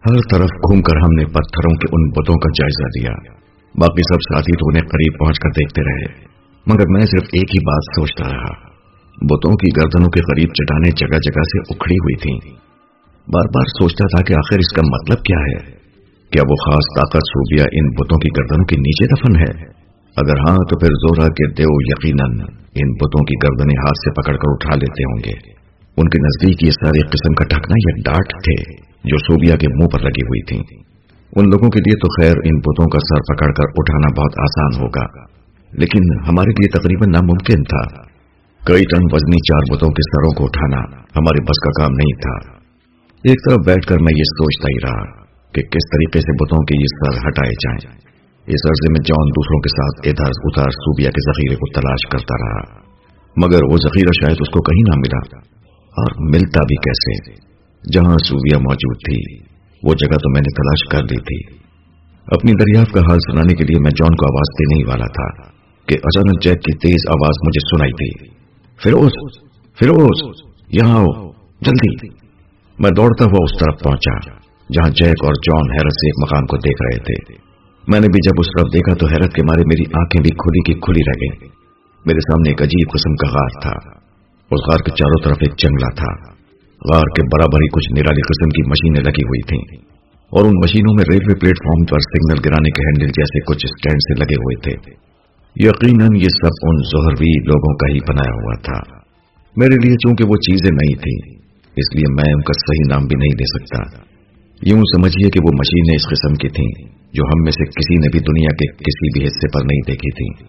ہر طرف گھوم کر ہم نے پتھروں کے ان بتوں کا جائزہ لیا باقی سب ساتھی تو انہیں قریب پہنچ کر دیکھتے رہے۔ مگر میں صرف ایک ہی بات سوچتا رہا۔ بتوں کی گردنوں کے قریب چٹانیں جگہ جگہ سے اکھڑی ہوئی تھیں۔ بار بار سوچتا تھا کہ آخر اس کا مطلب کیا ہے۔ کیا وہ خاص طاقت صوبیہ ان بتوں کی گردنوں کے نیچے دفن ہے؟ اگر ہاں تو پھر زورا کے دیو یقیناً ان بتوں کی گردنیں ہاتھ سے پکڑ کر اٹھا لیتے ہوں گے۔ ان کے نزدیک یہ سارے قسم کا ڈھکنا یا ڈاٹ تھے۔ جو صوبیہ کے منہ پر لگی ہوئی تھیں ان لوگوں کے لیے تو خیر ان بتوں کا سر پکڑ کر اٹھانا بہت آسان ہوگا۔ لیکن ہمارے لیے تقریباً ناممکن تھا۔ کئی ٹن وزنی چار بتوں کے سروں کو اٹھانا ہمارے بس کا کام نہیں تھا۔ ایک طرف بیٹھ کر میں یہ سوچتا ہی رہا کہ کس طریقے سے بتوں کے یہ سر ہٹائے جائیں۔ اس عرضے میں جان دوسروں کے ساتھ ادھر ادھر سوبیا کے ذخیرے کو تلاش کرتا رہا۔ مگر وہ ذخیرہ شاید اس کو کہیں نہ ملا۔ اور ملتا بھی کیسے؟ جہاں سوبیا موجود تھی، وہ جگہ تو میں نے تلاش کر لی تھی۔ اپنی دریافت کا حال سنانے کے لیے میں جان کو آواز دینے ہی والا تھا کہ اچانک جیک کی تیز آواز مجھے سنائی تھی فیروز فیروز، یہاں آؤ، جلدی۔ میں دوڑتا ہوا اس طرف پہنچا، جہاں جیک اور جان حیرت سے ایک مقام کو دیکھ رہے تھے۔ میں نے بھی جب اس طرف دیکھا تو حیرت کے مارے میری آنکھیں بھی کھلی کی کھلی رہ گئی میرے سامنے ایک عجیب قسم کا غار تھا۔ اس غار کے چاروں طرف ایک جنگلہ تھا۔ غار کے برابر ہی کچھ نرالی قسم کی مشینیں لگی ہوئی تھیں۔ اور ان مشینوں میں ریلوے پلیٹ فارم پر سگنل گرانے کے ہینڈل جیسے کچھ اسٹینڈ سے لگے ہوئے تھے۔ یقیناً یہ سب ان زہروی لوگوں کا ہی بنایا ہوا تھا۔ میرے لیے چونکہ وہ چیزیں نہیں تھیں، اس لیے میں ان کا صحیح نام بھی نہیں دے سکتا۔ یوں سمجھیے کہ وہ مشینیں اس قسم کی تھیں جو ہم میں سے کسی نے بھی دنیا کے کسی بھی حصے پر نہیں دیکھی تھی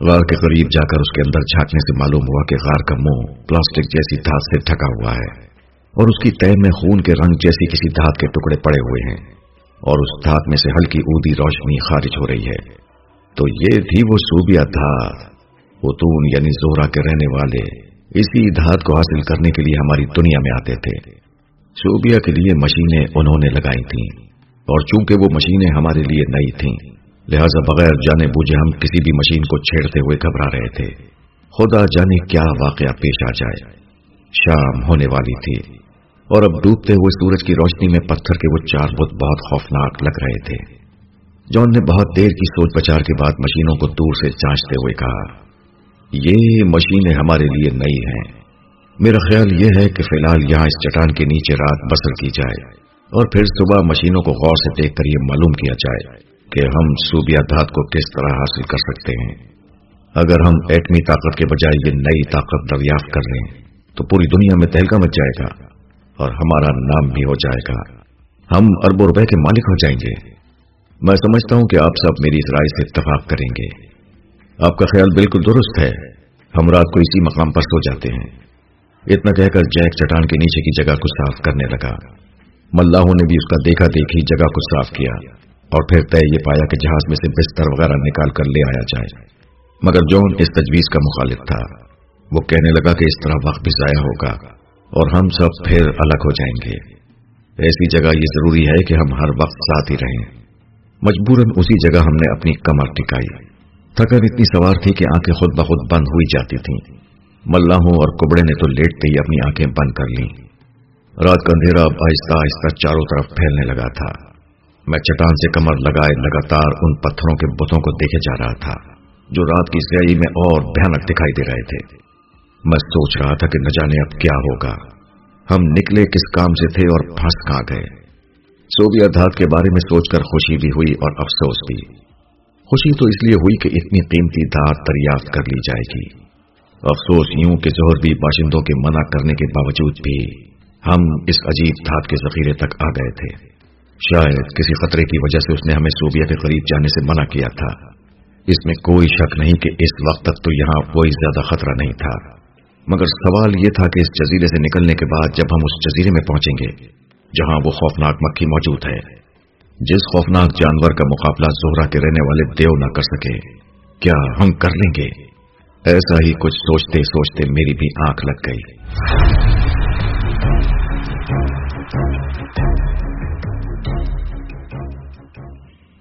غار کے قریب جا کر اس کے اندر جھانکنے سے معلوم ہوا کہ غار کا منہ پلاسٹک جیسی دھات سے ڈھکا ہوا ہے۔ اور اس کی تہ میں خون کے رنگ جیسی کسی دھات کے ٹکڑے پڑے ہوئے ہیں۔ اور اس دھات میں سے ہلکی اودی روشنی خارج ہو رہی ہے۔ تو یہ تھی وہ سوبیا دھات۔ اتون یعنی زورا کے رہنے والے۔ اسی دھات کو حاصل کرنے کے لیے ہماری دنیا میں آتے تھے۔ شوبیا کے لیے مشینیں انہوں نے لگائی تھیں۔ اور چونکہ وہ مشینیں ہمارے لیے نئی تھیں، لہذا بغیر جانے بوجھے ہم کسی بھی مشین کو چھیڑتے ہوئے گھبرا رہے تھے۔ خدا جانے کیا واقعہ پیش آ جائے۔ شام ہونے والی تھی۔ اور اب ڈوبتے ہوئے سورج کی روشنی میں پتھر کے وہ چار بت بہت خوفناک لگ رہے تھے۔ جون نے بہت دیر کی سوچ بچار کے بعد مشینوں کو دور سے جانچتے ہوئے کہا، یہ مشینیں ہمارے لیے نئی ہیں۔ میرا خیال یہ ہے کہ فی الحال یہاں اس چٹان کے نیچے رات بسر کی جائے۔ اور پھر صبح مشینوں کو غور سے دیکھ کر یہ معلوم کیا جائے کہ ہم صوبیہ دھات کو کس طرح حاصل کر سکتے ہیں۔ اگر ہم ایٹمی طاقت کے بجائے یہ نئی طاقت دریافت کر لیں، تو پوری دنیا میں تہلکا مچ جائے گا۔ اور ہمارا نام بھی ہو جائے گا۔ ہم اربوں روپے کے مالک ہو جائیں گے۔ میں سمجھتا ہوں کہ آپ سب میری اس رائے سے اتفاق کریں گے۔ آپ کا خیال بالکل درست ہے۔ ہم رات کو اسی مقام پر سو جاتے ہیں۔ اتنا کہہ کر جیک چٹان کے نیچے کی جگہ کو صاف کرنے لگا۔ ملاحوں نے بھی اس کا دیکھا دیکھی جگہ کو صاف کیا اور پھر طے یہ پایا کہ جہاز میں سے بستر وغیرہ نکال کر لے آیا جائے۔ مگر جون اس تجویز کا مخالف تھا۔ وہ کہنے لگا کہ اس طرح وقت بھی ضائع ہوگا۔ اور ہم سب پھر الگ ہو جائیں گے۔ ایسی جگہ یہ ضروری ہے کہ ہم ہر وقت ساتھ ہی رہیں۔ مجبوراً اسی جگہ ہم نے اپنی کمر ٹکائی۔ تھکن اتنی سوار تھی کہ آنکھیں خود بخود بند ہوئی جاتی تھیں۔ ملاحوں اور کبڑے نے تو لیٹتے ہی اپنی آنکھیں بند کر لی رات کا اندھیرا اب آہستہ آہستہ چاروں طرف پھیلنے لگا تھا۔ میں چٹان سے کمر لگائے لگاتار ان پتھروں کے بتوں کو دیکھے جا رہا تھا، جو رات کی سیائی میں اور بھیانک دکھائی دے رہے تھے۔ میں سوچ رہا تھا کہ نہ جانے اب کیا ہوگا۔ ہم نکلے کس کام سے تھے اور پھنس کہاں گئے۔ سوبیا دھات کے بارے میں سوچ کر خوشی بھی ہوئی اور افسوس بھی۔ خوشی تو اس لیے ہوئی کہ اتنی قیمتی دھات دریافت کر لی جائے گی۔ افسوس یوں کہ زہر بھی باشندوں کے منع کرنے کے باوجود بھی ہم اس عجیب دھات کے ذخیرے تک آ گئے تھے۔ شاید کسی خطرے کی وجہ سے اس نے ہمیں سوبیا کے قریب جانے سے منع کیا تھا۔ اس میں کوئی شک نہیں کہ اس وقت تک تو یہاں کوئی زیادہ خطرہ نہیں تھا۔ مگر سوال یہ تھا کہ اس جزیرے سے نکلنے کے بعد جب ہم اس جزیرے میں پہنچیں گے، جہاں وہ خوفناک مکھی موجود ہے، جس خوفناک جانور کا مقابلہ زہرا کے رہنے والے دیو نہ کر سکے، کیا ہم کر لیں گے؟ ایسا ہی کچھ سوچتے سوچتے میری بھی آنکھ لگ گئی۔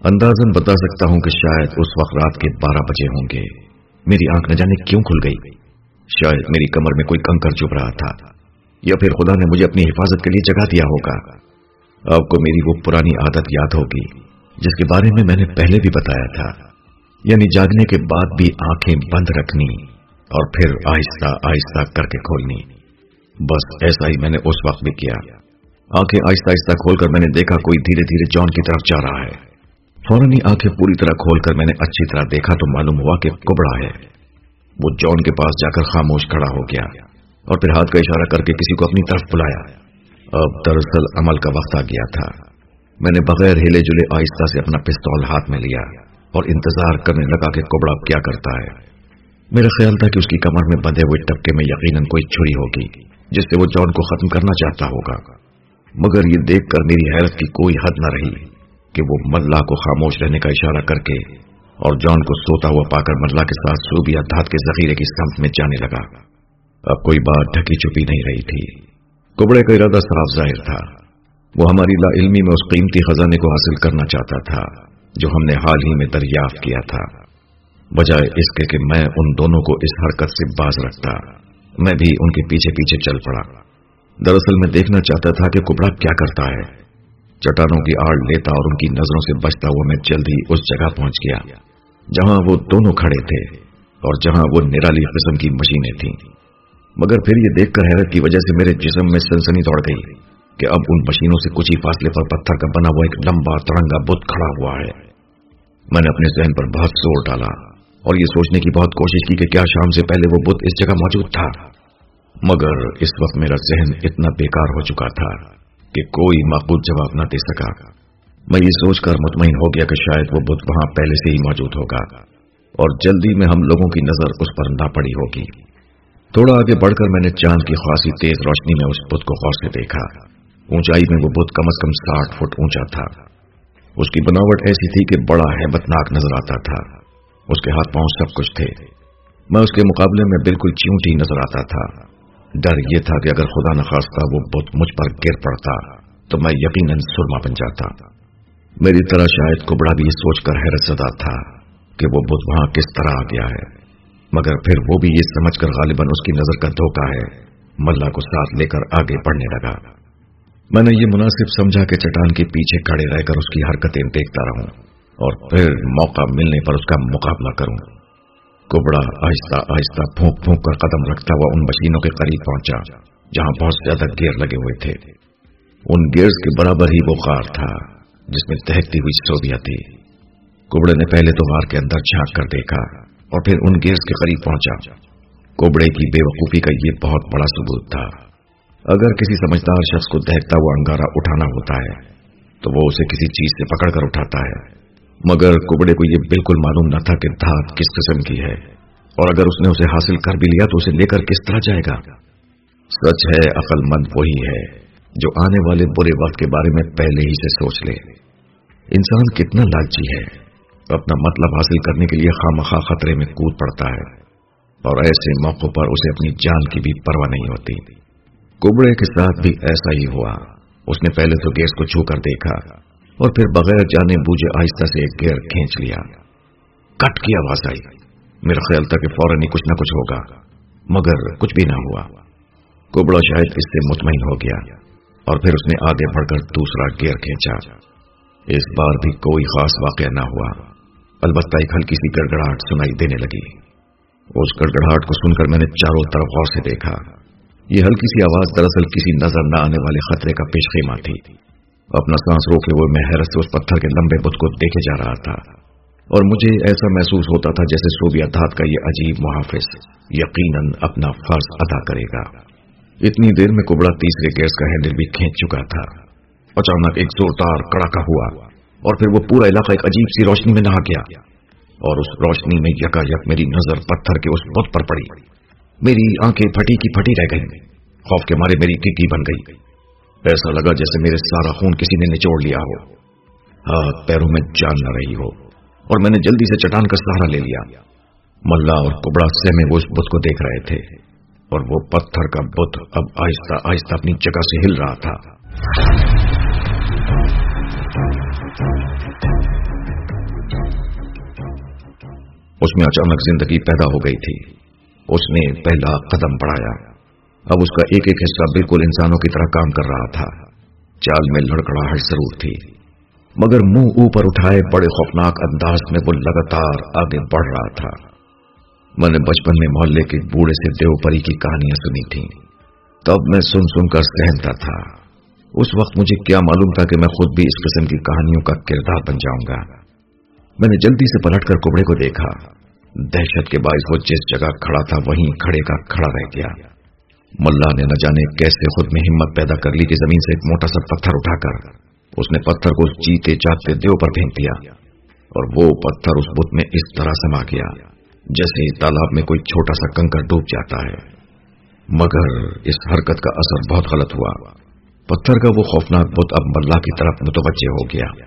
اندازن بتا سکتا ہوں کہ شاید اس وقت رات کے بارہ بجے ہوں گے۔ میری آنکھ نہ جانے کیوں کھل گئی؟ شاید میری کمر میں کوئی کنکر چپ رہا تھا، یا پھر خدا نے مجھے اپنی حفاظت کے لیے جگہ دیا ہوگا۔ آپ کو میری وہ پرانی عادت یاد ہوگی، جس کے بارے میں میں نے پہلے بھی بتایا تھا۔ یعنی جاگنے کے بعد بھی آنکھیں بند رکھنی اور پھر آہستہ آہستہ کر کے کھولنی۔ بس ایسا ہی میں نے اس وقت بھی کیا۔ آنکھیں آہستہ آہستہ کھول کر میں نے دیکھا کوئی دھیرے دھیرے جان کی طرف جا رہا ہے۔ فوراً ہی آنکھیں پوری طرح کھول کر میں نے اچھی طرح دیکھا تو معلوم ہوا کہ کبڑا ہے۔ وہ جان کے پاس جا کر خاموش کھڑا ہو گیا اور پھر ہاتھ کا اشارہ کر کے کسی کو اپنی طرف بلایا۔ اب دراصل عمل کا وقت آ گیا تھا۔ میں نے بغیر ہلے جلے آہستہ سے اپنا پستول ہاتھ میں لیا اور انتظار کرنے لگا کہ کبڑا کیا کرتا ہے۔ میرا خیال تھا کہ اس کی کمر میں بندھے ہوئے ٹپکے میں یقیناً کوئی چھری ہوگی، جس سے وہ جان کو ختم کرنا چاہتا ہوگا۔ مگر یہ دیکھ کر میری حیرت کی کوئی حد نہ رہی کہ وہ ملا کو خاموش رہنے کا اشارہ کر کے اور جان کو سوتا ہوا پا کر ملا کے ساتھ سوبیا دھات کے ذخیرے کی سمت میں جانے لگا۔ اب کوئی بات ڈھکی چھپی نہیں رہی تھی۔ کبڑے کا ارادہ صاف ظاہر تھا۔ وہ ہماری لا علمی میں اس قیمتی خزانے کو حاصل کرنا چاہتا تھا، جو ہم نے حال ہی میں دریافت کیا تھا۔ بجائے اس کے کہ میں ان دونوں کو اس حرکت سے باز رکھتا، میں بھی ان کے پیچھے پیچھے چل پڑا۔ دراصل میں دیکھنا چاہتا تھا کہ کبڑا کیا کرتا ہے۔ چٹانوں کی آڑ لیتا اور ان کی نظروں سے بچتا ہوا میں جلدی اس جگہ پہنچ گیا، جہاں وہ دونوں کھڑے تھے اور جہاں وہ نرالی قسم کی مشینیں تھیں۔ مگر پھر یہ دیکھ کر حیرت کی وجہ سے میرے جسم میں سنسنی دوڑ گئی کہ اب ان مشینوں سے کچھ ہی فاصلے پر پتھر کا بنا ہوا ایک لمبا ترنگا بت کھڑا ہوا ہے۔ میں نے اپنے ذہن پر بہت زور ڈالا اور یہ سوچنے کی بہت کوشش کی کہ کیا شام سے پہلے وہ بت اس جگہ موجود تھا۔ مگر اس وقت میرا ذہن اتنا بیکار ہو چکا تھا۔ کہ کوئی معقول جواب نہ دے سکا۔ میں یہ سوچ کر مطمئن ہو گیا کہ شاید وہ بت وہاں پہلے سے ہی موجود ہوگا اور جلدی میں ہم لوگوں کی نظر اس پر نہ پڑی ہوگی۔ تھوڑا آگے بڑھ کر میں نے چاند کی خاصی تیز روشنی میں اس بت کو غور سے دیکھا۔ اونچائی میں وہ بت کم از کم ساٹھ فٹ اونچا تھا۔ اس کی بناوٹ ایسی تھی کہ بڑا ہیبتناک نظر آتا تھا۔ اس کے ہاتھ پاؤں سب کچھ تھے۔ میں اس کے مقابلے میں بالکل چیونٹی نظر آتا تھا۔ ڈر یہ تھا کہ اگر خدا نخواستہ وہ بت مجھ پر گر پڑتا، تو میں یقیناً سرما بن جاتا۔ میری طرح شاید کبڑا بھی یہ سوچ کر حیرت زدہ تھا کہ وہ بت وہاں کس طرح آ گیا ہے۔ مگر پھر وہ بھی یہ سمجھ کر غالباً اس کی نظر کا دھوکا ہے۔ ملا کو ساتھ لے کر آگے بڑھنے لگا۔ میں نے یہ مناسب سمجھا کہ چٹان کے پیچھے کھڑے رہ کر اس کی حرکتیں دیکھتا رہوں اور پھر موقع ملنے پر اس کا مقابلہ کروں۔ کبڑا آہستہ آہستہ پھونک پھونک کر قدم رکھتا ہوا ان مشینوں کے قریب پہنچا، جہاں بہت زیادہ گیئر لگے ہوئے تھے۔ ان گیئرز کے برابر ہی وہ غار تھا، جس میں تہتی ہوئی سوبیا تھی کبڑے نے پہلے تو غار کے اندر جھانک کر دیکھا اور پھر ان گیئرز کے قریب پہنچا۔ کبڑے کی بے وقوفی کا یہ بہت بڑا ثبوت تھا۔ اگر کسی سمجھدار شخص کو دہتا ہوا انگارا اٹھانا ہوتا ہے، تو وہ اسے کسی چیز سے پکڑ کر اٹھاتا ہے۔ مگر کبڑے کو یہ بالکل معلوم نہ تھا کہ دھات کس قسم کی ہے۔ اور اگر اس نے اسے حاصل کر بھی لیا تو اسے لے کر کس طرح جائے گا؟ سچ ہے عقل مند وہی ہے جو آنے والے برے وقت کے بارے میں پہلے ہی سے سوچ لے۔ انسان کتنا لالچی ہے۔ اپنا مطلب حاصل کرنے کے لیے خامخواہ خطرے میں کود پڑتا ہے۔ اور ایسے موقع پر اسے اپنی جان کی بھی پرواہ نہیں ہوتی۔ کبڑے کے ساتھ بھی ایسا ہی ہوا۔ اس نے پہلے تو گیس کو چھو کر دیکھا۔ اور پھر بغیر جانے بوجھے آہستہ سے ایک گیئر کھینچ لیا۔ کٹ کی آواز آئی۔ میرا خیال تھا کہ فوراً ہی کچھ نہ کچھ ہوگا، مگر کچھ بھی نہ ہوا۔ کوبڑا شاید اس سے مطمئن ہو گیا اور پھر اس نے آگے بڑھ کر دوسرا گیئر کھینچا۔ اس بار بھی کوئی خاص واقعہ نہ ہوا۔ البتہ ایک ہلکی سی گڑگڑاہٹ سنائی دینے لگی۔ اس گڑگڑاہٹ کو سن کر میں نے چاروں طرف غور سے دیکھا۔ یہ ہلکی سی آواز دراصل کسی نظر نہ آنے والے خطرے کا پیش خیمہ تھی۔ اپنا سانس روکے ہوئے میں حیرت سے اس پتھر کے لمبے بت کو دیکھے جا رہا تھا۔ اور مجھے ایسا محسوس ہوتا تھا جیسے سوبیا دھات کا یہ عجیب محافظ یقیناً اپنا فرض ادا کرے گا۔ اتنی دیر میں کبڑا تیسرے گیس کا ہینڈل بھی کھینچ چکا تھا۔ اچانک ایک زوردار کڑاکا ہوا اور پھر وہ پورا علاقہ ایک عجیب سی روشنی میں نہا گیا اور اس روشنی میں یکا یک میری نظر پتھر کے اس بت پر پڑی۔ میری آنکھیں پھٹی کی پھٹی رہ گئی خوف کے مارے میری ٹکی بن گئی۔ ایسا لگا جیسے میرے سارا خون کسی نے نچوڑ لیا ہو۔ ہاتھ پیروں میں جان نہ رہی ہو۔ اور میں نے جلدی سے چٹان کا سہارا لے لیا۔ ملا اور کبڑا سے میں وہ اس بت کو دیکھ رہے تھے۔ اور وہ پتھر کا بت اب آہستہ آہستہ اپنی جگہ سے ہل رہا تھا۔ اس میں اچانک زندگی پیدا ہو گئی تھی۔ اس نے پہلا قدم بڑھایا۔ اب اس کا ایک ایک حصہ بالکل انسانوں کی طرح کام کر رہا تھا۔ چال میں لڑکڑاہٹ ضرور تھی۔ مگر منہ اوپر اٹھائے بڑے خوفناک انداز میں وہ لگاتار آگے بڑھ رہا تھا۔ میں نے بچپن میں محلے کے بوڑھے سے دیو پری کی کہانیاں سنی تھیں۔ تب میں سن سن کر سہنتا تھا۔ اس وقت مجھے کیا معلوم تھا کہ میں خود بھی اس قسم کی کہانیوں کا کردار بن جاؤں گا۔ میں نے جلدی سے پلٹ کر کپڑے کو دیکھا۔ دہشت کے باعث وہ جس جگہ کھڑا تھا وہیں کھڑے کا کھڑا رہ گیا۔ ملا نے نہ جانے کیسے خود میں ہمت پیدا کر لی کہ زمین سے ایک موٹا سا پتھر اٹھا کر اس نے پتھر کو جیتے جاتے دیو پر پھینک دیا اور وہ پتھر اس بت میں اس طرح سما گیا جیسے تالاب میں کوئی چھوٹا سا کنکر ڈوب جاتا ہے۔ مگر اس حرکت کا اثر بہت غلط ہوا۔ پتھر کا وہ خوفناک بت اب ملا کی طرف متوجہ ہو گیا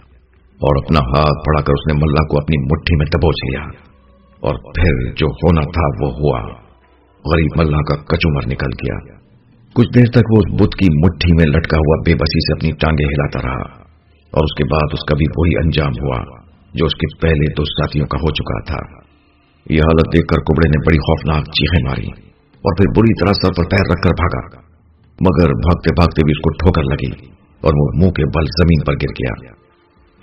اور اپنا ہاتھ پڑا کر اس نے ملا کو اپنی مٹھی میں دبوچ لیا اور پھر جو ہونا تھا وہ ہوا۔ غریب ملا کا کچومر نکل گیا کچھ دیر تک وہ اس بت کی مٹھی میں لٹکا ہوا بے بسی سے اپنی ٹانگیں ہلاتا رہا اور اس کے بعد اس کا بھی وہی انجام ہوا جو اس کے پہلے دو ساتھیوں کا ہو چکا تھا۔ یہ حالت دیکھ کر کبڑے نے بڑی خوفناک چیخیں ماری اور پھر بری طرح سر پر پیر رکھ کر بھاگا۔ مگر بھاگتے بھاگتے بھی اس کو ٹھوکر لگی اور وہ منہ کے بل زمین پر گر گیا۔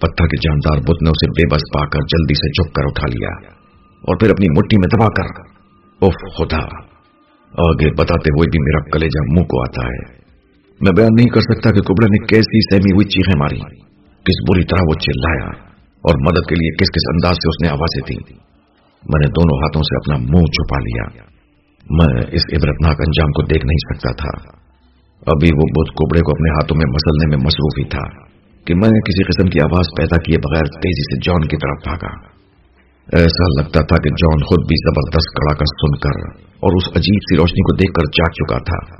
پتھر کے جاندار بت نے اسے بے بس پا کر جلدی سے چپ کر اٹھا لیا اور پھر اپنی مٹھی میں دبا کر اوف خدا، آگے بتاتے ہوئے بھی میرا کلیجہ منہ کو آتا ہے۔ میں بیان نہیں کر سکتا کہ کبڑے نے کیسی سہمی ہوئی چیخیں ماری، کس بری طرح وہ چلایا اور مدد کے لیے کس کس انداز سے اس نے آوازیں دی میں نے دونوں ہاتھوں سے اپنا منہ چھپا لیا۔ میں اس عبرتناک انجام کو دیکھ نہیں سکتا تھا۔ ابھی وہ بدھ کبڑے کو اپنے ہاتھوں میں مسلنے میں مصروف ہی تھا کہ میں نے کسی قسم کی آواز پیدا کیے بغیر تیزی سے جان کی طرف بھاگا۔ ایسا لگتا تھا کہ جان خود بھی زبردست کڑا کر سن کر اور اس عجیب سی روشنی کو دیکھ کر جاگ چکا تھا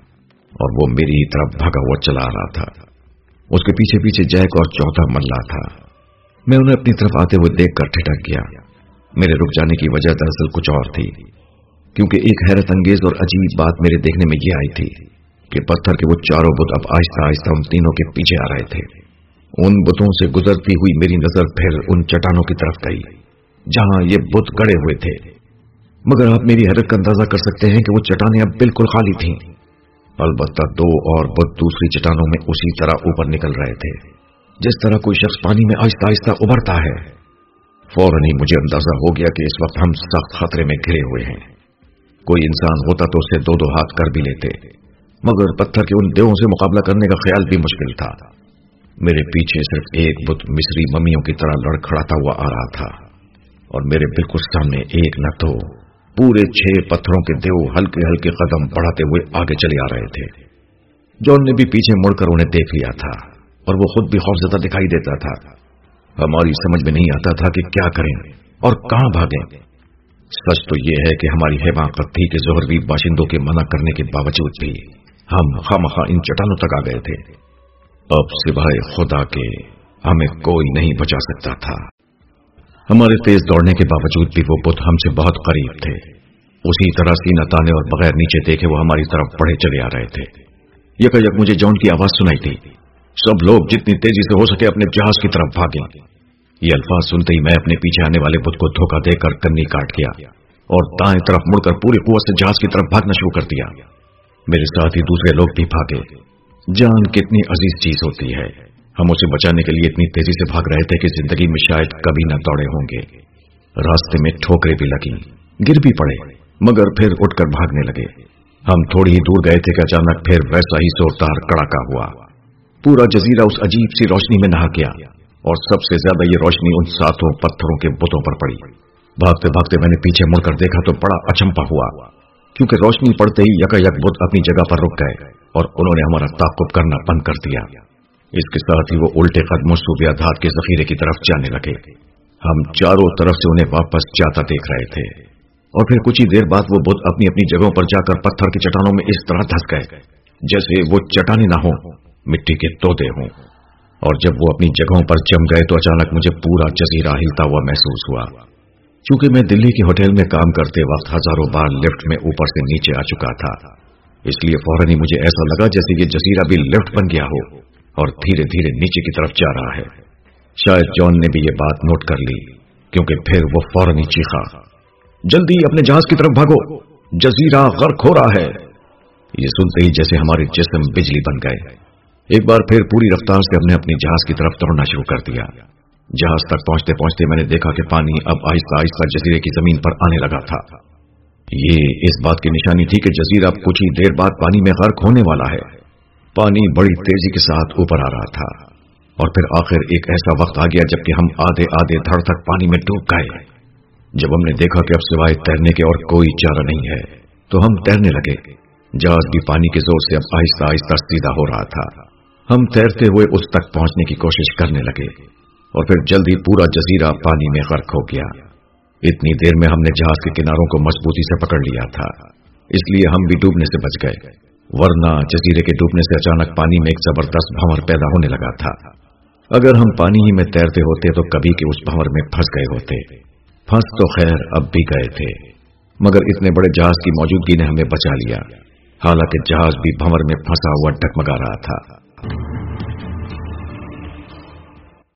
اور وہ میری طرف بھگا ہوا چلا رہا تھا۔ اس کے پیچھے پیچھے جیک اور چوتھا ملا تھا۔ میں انہیں اپنی طرف آتے ہوئے دیکھ کر ٹھٹک گیا۔ میرے رک جانے کی وجہ دراصل کچھ اور تھی۔ کیونکہ ایک حیرت انگیز اور عجیب بات میرے دیکھنے میں یہ آئی تھی کہ پتھر کے وہ چاروں بت اب آہستہ آہستہ ان تینوں کے پیچھے آ رہے تھے۔ ان بتوں سے گزرتی ہوئی میری نظر پھر ان چٹانوں کی طرف گئی۔ جہاں یہ بت گڑے ہوئے تھے۔ مگر آپ میری حیرت کا اندازہ کر سکتے ہیں کہ وہ چٹانیں اب بالکل خالی تھیں۔ البتہ دو اور بت دوسری چٹانوں میں اسی طرح اوپر نکل رہے تھے۔ جس طرح کوئی شخص پانی میں آہستہ آہستہ ابھرتا ہے۔ فوراً ہی مجھے اندازہ ہو گیا کہ اس وقت ہم سخت خطرے میں گھرے ہوئے ہیں۔ کوئی انسان ہوتا تو اسے دو دو ہاتھ کر بھی لیتے۔ مگر پتھر کے ان دیووں سے مقابلہ کرنے کا خیال بھی مشکل تھا۔ میرے پیچھے صرف ایک بت مصری ممیوں کی طرح لڑکھڑاتا ہوا آ رہا تھا۔ اور میرے بالکل سامنے ایک نہ تو پورے چھ پتھروں کے دیو ہلکے ہلکے قدم بڑھاتے ہوئے آگے چلے آ رہے تھے۔ جون نے بھی پیچھے مڑ کر انہیں دیکھ لیا تھا اور وہ خود بھی خوفزدہ دکھائی دیتا تھا۔ ہماری سمجھ میں نہیں آتا تھا کہ کیا کریں اور کہاں بھاگیں۔ سچ تو یہ ہے کہ ہماری حماقت تھی کہ بھی باشندوں کے منع کرنے کے باوجود بھی ہم خامخواہ ان چٹانوں تک آ گئے تھے۔ اب سوائے خدا کے ہمیں کوئی نہیں بچا سکتا تھا۔ ہمارے تیز دوڑنے کے باوجود بھی وہ بت ہم سے بہت قریب تھے۔ اسی طرح سینہ تانے اور بغیر نیچے دیکھے وہ ہماری طرف بڑھے چلے آ رہے تھے۔ یک یک مجھے جون کی آواز سنائی تھی سب لوگ جتنی تیزی سے ہو سکے اپنے جہاز کی طرف بھاگے۔ یہ الفاظ سنتے ہی میں اپنے پیچھے آنے والے بت کو دھوکہ دے کر کنی کاٹ گیا اور دائیں طرف مڑ کر پوری قوت سے جہاز کی طرف بھاگنا شروع کر دیا۔ میرے ساتھ ہی دوسرے لوگ بھی بھاگے۔ جان کتنی عزیز چیز ہوتی ہے۔ ہم اسے بچانے کے لیے اتنی تیزی سے بھاگ رہے تھے کہ زندگی میں شاید کبھی نہ دوڑے ہوں گے۔ راستے میں ٹھوکرے بھی لگیں، گر بھی پڑے، مگر پھر اٹھ کر بھاگنے لگے۔ ہم تھوڑی ہی دور گئے تھے کہ اچانک پھر ویسا ہی زوردار کڑاکا ہوا۔ پورا جزیرہ اس عجیب سی روشنی میں نہا گیا، اور سب سے زیادہ یہ روشنی ان ساتوں پتھروں کے بتوں پر پڑی۔ بھاگتے بھاگتے میں نے پیچھے مڑ کر دیکھا تو بڑا اچمپا ہوا، کیونکہ روشنی پڑتے ہی یکا یک بت اپنی جگہ پر رک گئے، اور انہوں نے ہمارا تعقب کرنا بند کر دیا۔ اس کے ساتھ ہی وہ الٹے قدموں صوبیہ دھات کے ذخیرے کی طرف جانے لگے۔ ہم چاروں طرف سے انہیں واپس جاتا دیکھ رہے تھے۔ اور پھر کچھ ہی دیر بعد وہ بدھ اپنی اپنی جگہوں پر جا کر پتھر کی چٹانوں میں اس طرح دھس گئے، جیسے وہ چٹانیں نہ ہوں مٹی کے تودے ہوں۔ اور جب وہ اپنی جگہوں پر جم گئے تو اچانک مجھے پورا جزیرہ ہلتا ہوا محسوس ہوا۔ چونکہ میں دلی کے ہوٹل میں کام کرتے وقت ہزاروں بار لفٹ میں اوپر سے نیچے آ چکا تھا، اس لیے فوراً ہی مجھے ایسا لگا جیسے یہ جزیرہ بھی لفٹ بن گیا ہو۔ اور دھیرے دھیرے نیچے کی طرف جا رہا ہے۔ شاید جان نے بھی یہ بات نوٹ کر لی، کیونکہ پھر وہ فوراً چیخا۔ جلدی اپنے جہاز کی طرف بھاگو۔ جزیرہ غرق ہو رہا ہے۔ یہ سنتے ہی جیسے ہمارے جسم بجلی بن گئے۔ ایک بار پھر پوری رفتار سے ہم نے اپنی جہاز کی طرف توڑنا شروع کر دیا۔ جہاز تک پہنچتے پہنچتے میں نے دیکھا کہ پانی اب آہستہ آہستہ جزیرے کی زمین پر آنے لگا تھا۔ یہ اس بات کی نشانی تھی کہ جزیرہ کچھ ہی دیر بعد پانی میں غرق ہونے والا ہے۔ پانی بڑی تیزی کے ساتھ اوپر آ رہا تھا۔ اور پھر آخر ایک ایسا وقت آ گیا جبکہ ہم آدھے آدھے دھڑ تک پانی میں ڈوب گئے۔ جب ہم نے دیکھا کہ اب سوائے تیرنے کے اور کوئی چارہ نہیں ہے، تو ہم تیرنے لگے۔ جہاز بھی پانی کے زور سے اب آہستہ آہستہ سیدھا ہو رہا تھا۔ ہم تیرتے ہوئے اس تک پہنچنے کی کوشش کرنے لگے۔ اور پھر جلدی پورا جزیرہ پانی میں غرق ہو گیا۔ اتنی دیر میں ہم نے جہاز کے کناروں کو مضبوطی سے پکڑ لیا تھا۔ اس لیے ہم بھی ڈوبنے سے بچ گئے۔ ورنہ جزیرے کے ڈوبنے سے اچانک پانی میں ایک زبردست بھنور پیدا ہونے لگا تھا۔ اگر ہم پانی ہی میں تیرتے ہوتے تو کبھی کے اس بھنور میں پھنس گئے ہوتے۔ پھنس تو خیر اب بھی گئے تھے، مگر اتنے بڑے جہاز کی موجودگی نے ہمیں بچا لیا۔ حالانکہ جہاز بھی بھنور میں پھنسا ہوا ڈھکمگا رہا تھا۔